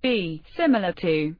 b. similar to